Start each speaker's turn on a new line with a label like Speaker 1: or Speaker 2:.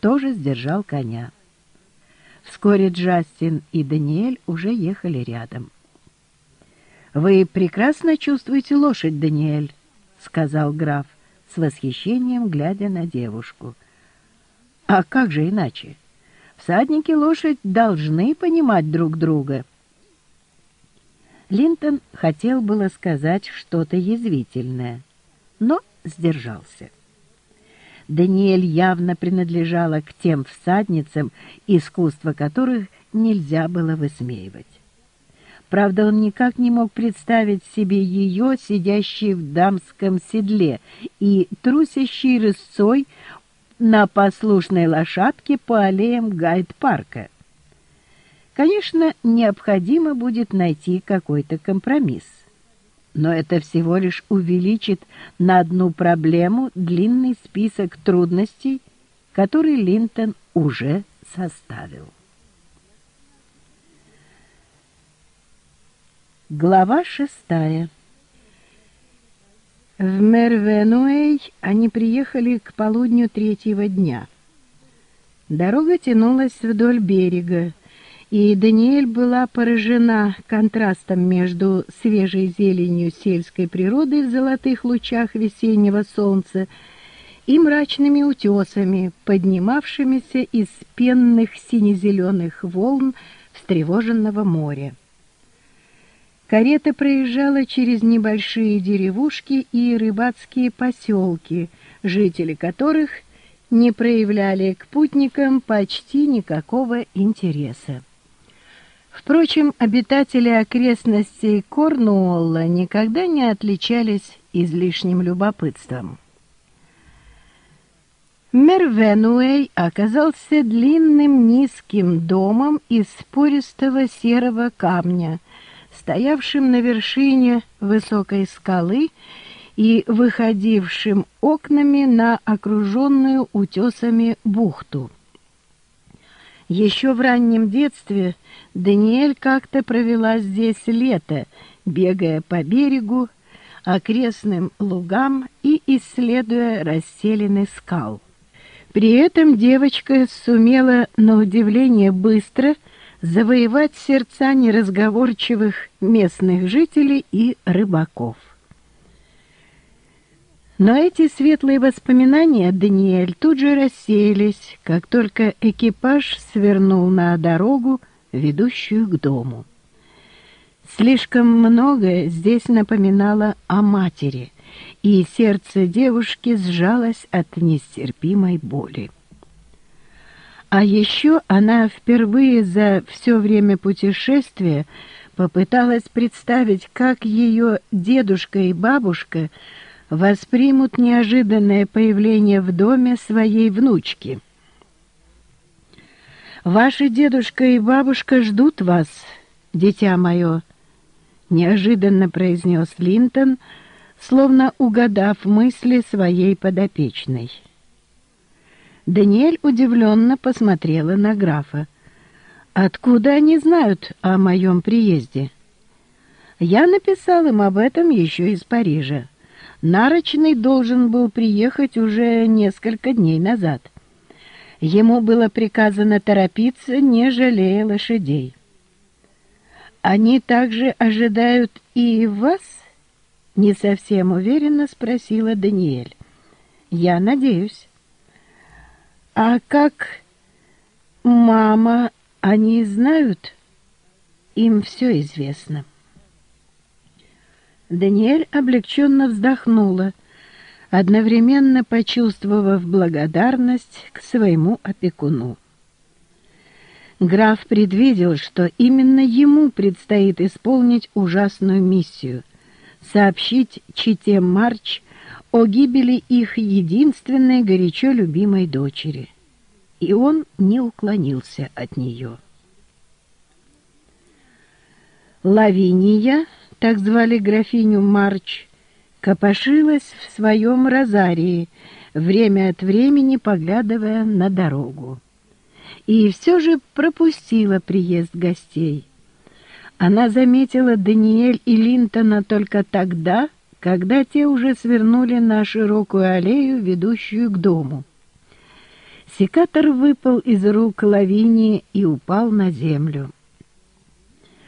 Speaker 1: тоже сдержал коня. Вскоре Джастин и Даниэль уже ехали рядом. «Вы прекрасно чувствуете лошадь, Даниэль», — сказал граф, с восхищением глядя на девушку. «А как же иначе? Всадники лошадь должны понимать друг друга». Линтон хотел было сказать что-то язвительное, но сдержался. Даниэль явно принадлежала к тем всадницам, искусство которых нельзя было высмеивать. Правда, он никак не мог представить себе ее, сидящей в дамском седле и трусящей рысцой на послушной лошадке по аллеям Гайд-парка. Конечно, необходимо будет найти какой-то компромисс. Но это всего лишь увеличит на одну проблему длинный список трудностей, который Линтон уже составил. Глава шестая В Мервенуэй они приехали к полудню третьего дня. Дорога тянулась вдоль берега, и Даниэль была поражена контрастом между свежей зеленью сельской природы в золотых лучах весеннего солнца и мрачными утесами, поднимавшимися из пенных сине-зеленых волн встревоженного моря. Карета проезжала через небольшие деревушки и рыбацкие поселки, жители которых не проявляли к путникам почти никакого интереса. Впрочем, обитатели окрестностей Корнуолла никогда не отличались излишним любопытством. Мервенуэй оказался длинным низким домом из спористого серого камня, стоявшим на вершине высокой скалы и выходившим окнами на окруженную утесами бухту. Еще в раннем детстве Даниэль как-то провела здесь лето, бегая по берегу, окрестным лугам и исследуя расселены скал. При этом девочка сумела, на удивление, быстро завоевать сердца неразговорчивых местных жителей и рыбаков. Но эти светлые воспоминания Даниэль тут же рассеялись, как только экипаж свернул на дорогу, ведущую к дому. Слишком многое здесь напоминало о матери, и сердце девушки сжалось от нестерпимой боли. А еще она впервые за все время путешествия попыталась представить, как ее дедушка и бабушка – воспримут неожиданное появление в доме своей внучки. «Ваши дедушка и бабушка ждут вас, дитя мое», — неожиданно произнес Линтон, словно угадав мысли своей подопечной. Даниэль удивленно посмотрела на графа. «Откуда они знают о моем приезде?» «Я написал им об этом еще из Парижа. Нарочный должен был приехать уже несколько дней назад. Ему было приказано торопиться, не жалея лошадей. «Они также ожидают и вас?» — не совсем уверенно спросила Даниэль. «Я надеюсь». «А как мама, они знают?» «Им все известно». Даниэль облегченно вздохнула, одновременно почувствовав благодарность к своему опекуну. Граф предвидел, что именно ему предстоит исполнить ужасную миссию — сообщить Чите Марч о гибели их единственной горячо любимой дочери. И он не уклонился от нее. Лавиния так звали графиню Марч, копошилась в своем розарии, время от времени поглядывая на дорогу. И все же пропустила приезд гостей. Она заметила Даниэль и Линтона только тогда, когда те уже свернули на широкую аллею, ведущую к дому. Секатор выпал из рук Лавинии и упал на землю.